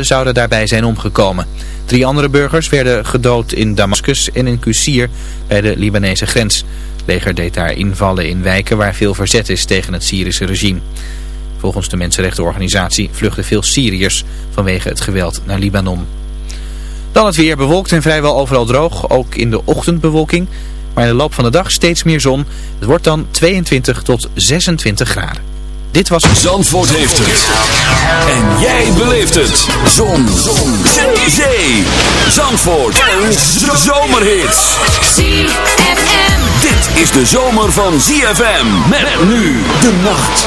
zouden daarbij zijn omgekomen. Drie andere burgers werden gedood in Damascus en in Qusir bij de Libanese grens. Het leger deed daar invallen in wijken waar veel verzet is tegen het Syrische regime. Volgens de mensenrechtenorganisatie vluchten veel Syriërs vanwege het geweld naar Libanon. Dan het weer bewolkt en vrijwel overal droog, ook in de ochtendbewolking. Maar in de loop van de dag steeds meer zon. Het wordt dan 22 tot 26 graden. Dit was... Zandvoort heeft het. En jij beleeft het. Zon. Zon. Zee. Zandvoort. En zomerhits. ZFM. Dit is de zomer van ZFM. Met nu de nacht.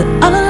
that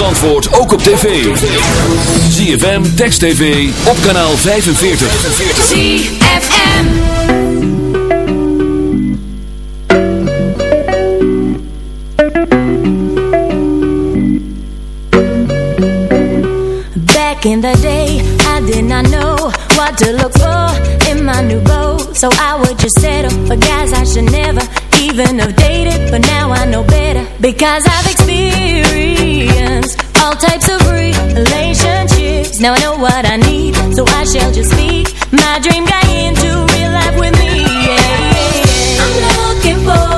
Antwoord ook op tv. ZFM, Text TV, op kanaal 45. ZFM Back in the day, I did not know what to look for in my new Boat. So I would just settle for guys I should never even dated, but now I know better because I've experienced all types of relationships. Now I know what I need, so I shall just speak my dream guy into real life with me. Yeah, yeah, yeah. I'm looking for.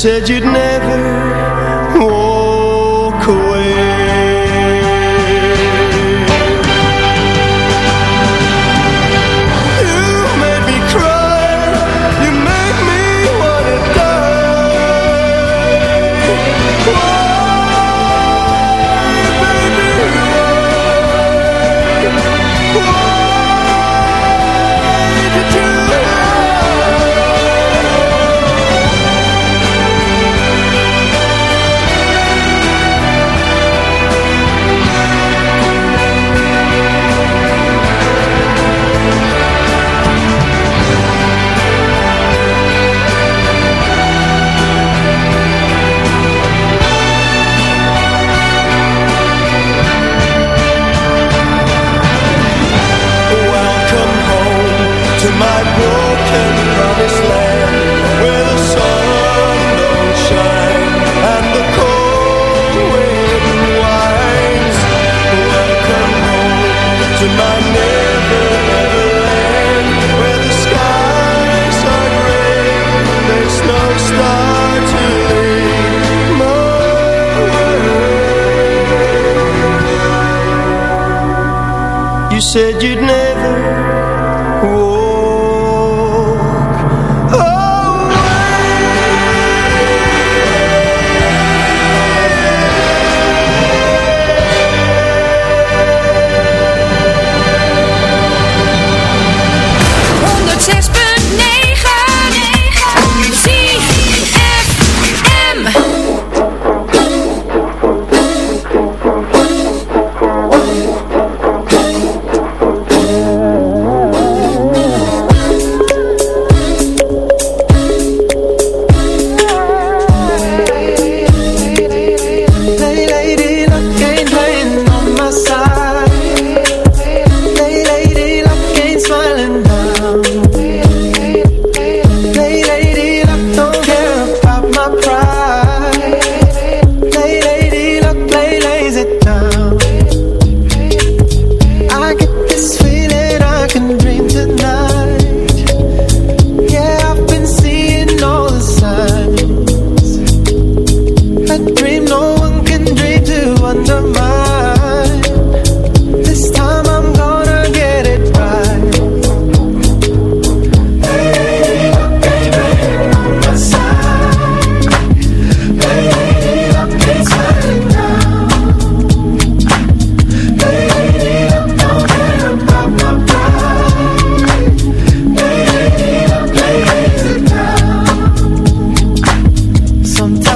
said you said you'd never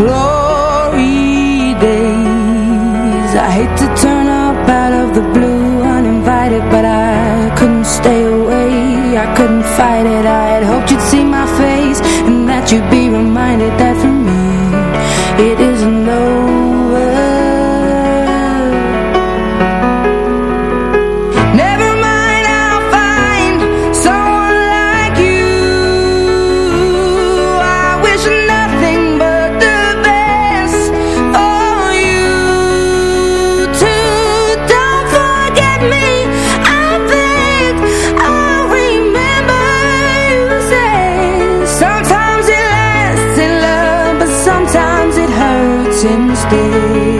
glory. stay.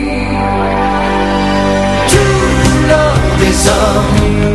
some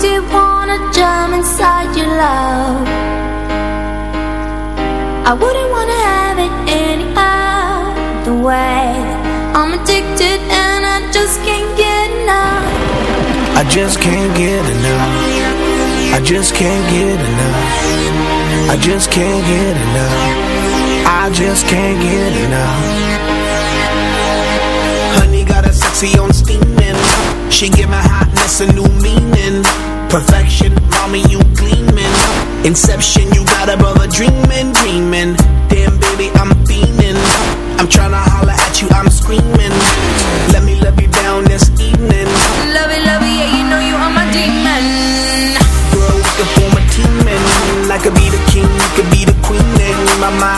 Wanna jump inside your love. I wouldn't wanna have it any other way. I'm addicted and I just can't get enough. I just can't get enough. I just can't get enough. I just can't get enough. I just can't get enough. Honey got a sexy on. She give my hotness a new. Perfection, mommy, you gleaming. Inception, you got a brother dreaming, dreaming. Damn, baby, I'm fiending. I'm tryna holler at you, I'm screaming. Let me love you down this evening. Love it, love it, yeah, you know you are my demon. Girl, we can form a team and I could be the king, you could be the queen and my mind's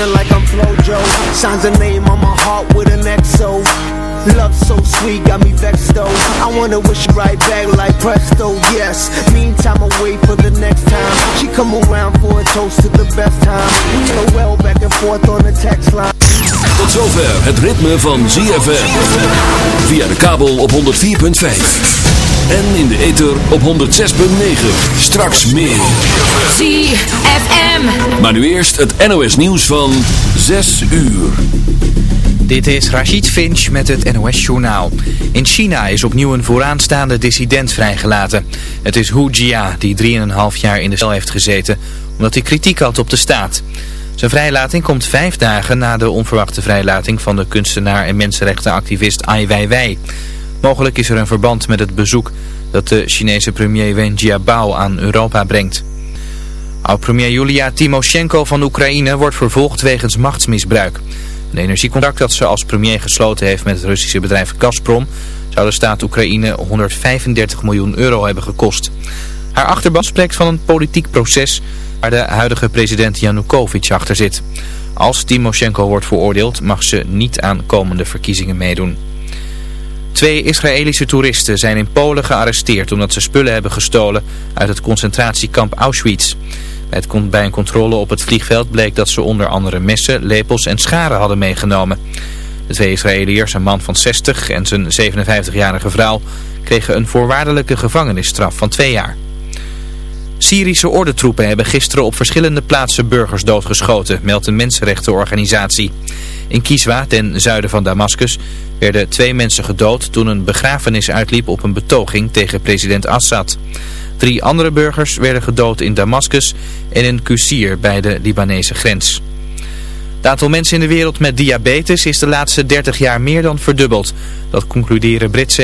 Running like I'm Flojo. Signs a name on my heart with an XO. Love so sweet, got me vexed though. I wanna wish you right back like presto, yes. Meantime, I wait for the next time. She come around for a toast to the best time. We so well back and forth on the text line. Tot zover het ritme van ZFM. Via de kabel op 104.5. En in de ether op 106.9. Straks meer. ZFM. Maar nu eerst het NOS nieuws van 6 uur. Dit is Rachid Finch met het NOS-journaal. In China is opnieuw een vooraanstaande dissident vrijgelaten. Het is Hu Jia, die 3,5 jaar in de cel heeft gezeten... omdat hij kritiek had op de staat. Zijn vrijlating komt vijf dagen na de onverwachte vrijlating... van de kunstenaar en mensenrechtenactivist Ai Weiwei. Mogelijk is er een verband met het bezoek... dat de Chinese premier Wen Jiabao aan Europa brengt. Oud-premier Julia Timoshenko van Oekraïne wordt vervolgd wegens machtsmisbruik... Een energiecontract dat ze als premier gesloten heeft met het Russische bedrijf Gazprom zou de staat Oekraïne 135 miljoen euro hebben gekost. Haar achterban spreekt van een politiek proces waar de huidige president Yanukovych achter zit. Als Timoshenko wordt veroordeeld mag ze niet aan komende verkiezingen meedoen. Twee Israëlische toeristen zijn in Polen gearresteerd omdat ze spullen hebben gestolen uit het concentratiekamp Auschwitz. Bij, een controle op het vliegveld bleek dat ze onder andere messen, lepels en scharen hadden meegenomen. De twee Israëliërs, een man van 60 en zijn 57-jarige vrouw, kregen een voorwaardelijke gevangenisstraf van twee jaar. Syrische ordentroepen hebben gisteren op verschillende plaatsen burgers doodgeschoten, meldt een mensenrechtenorganisatie. In Kiswa, ten zuiden van Damascus, werden twee mensen gedood toen een begrafenis uitliep op een betoging tegen president Assad. Drie andere burgers werden gedood in Damascus en in Qusir bij de Libanese grens. Het aantal mensen in de wereld met diabetes is de laatste 30 jaar meer dan verdubbeld. Dat concluderen Britse